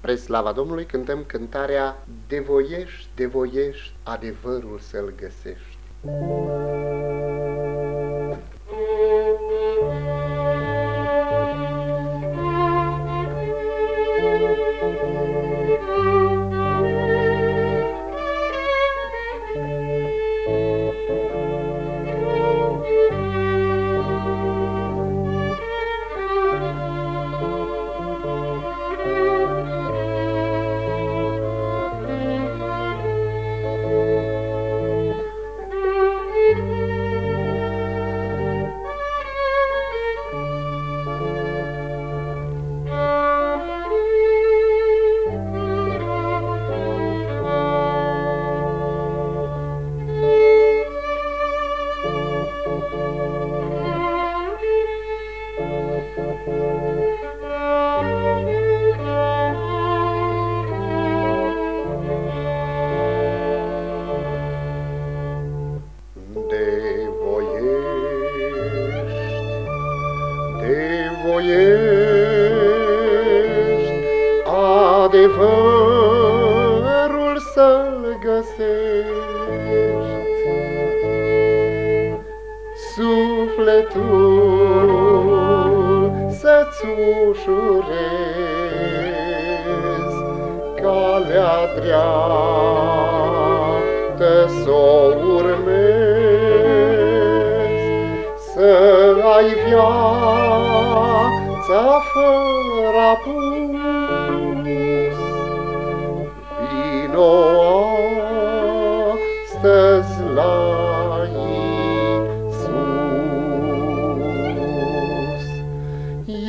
Pre slava Domnului cântăm cântarea De voiești, de voiești, adevărul să-l găsești. voiești adevărul să-l găsești. Sufletul să-ți ușurezi calea dreaptă s-o urmezi, să ai viața fără apus.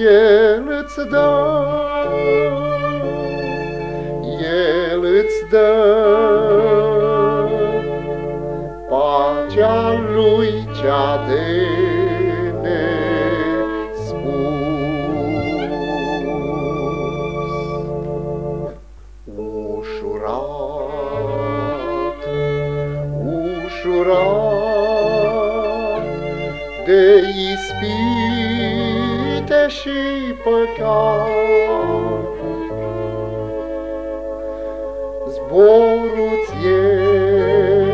El îți dă, El îți dă. Pacea Lui cea de nespus. Ușurat, ușurat de ispite și păcat. Zborul-ți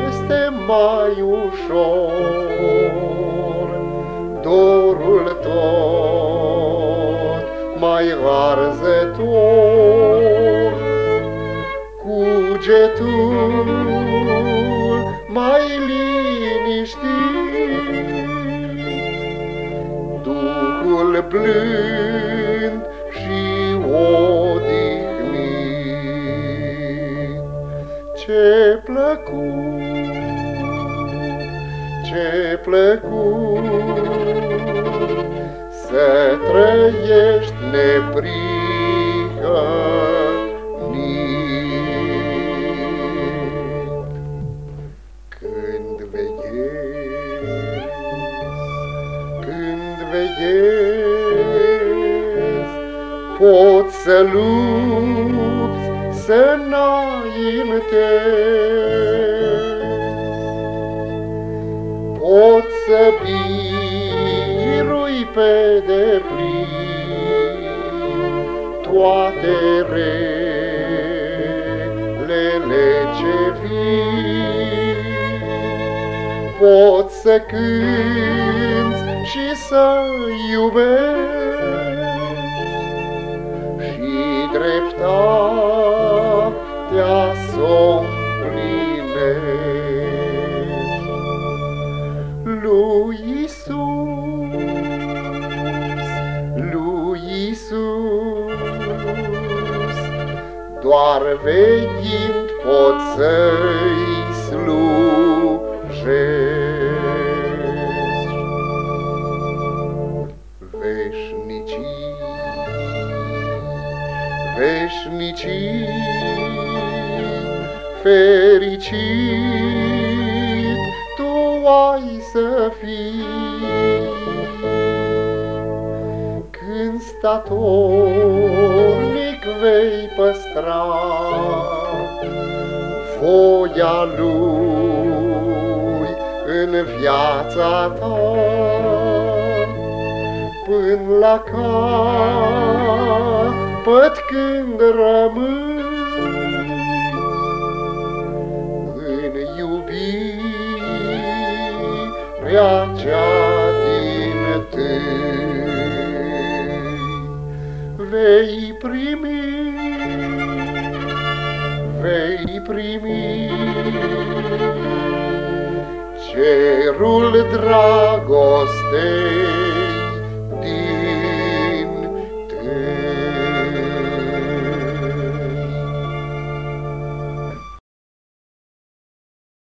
este mai ușor, dorul tot mai arzător, cugetul mai liniștit, Duhul blând și odihnit. Ce plăcut, ce plăcut să trăiești neprihănit. Când veghezi, când veghezi, să lupți, să înaintezi. Poți să birui pe deplin toate relele ce vin. Poți să cânți și să iubești și dreptatea s-o împlinești. Lui Isus, lui Isus, doar veghind pot să-i veșnicii, fericit tu ai să fii. Când statornic vei păstra voia lui în viața ta, până la capăt când rămâi în iubirea cea din tâi. Vei primi, vei primi cerul dragostei,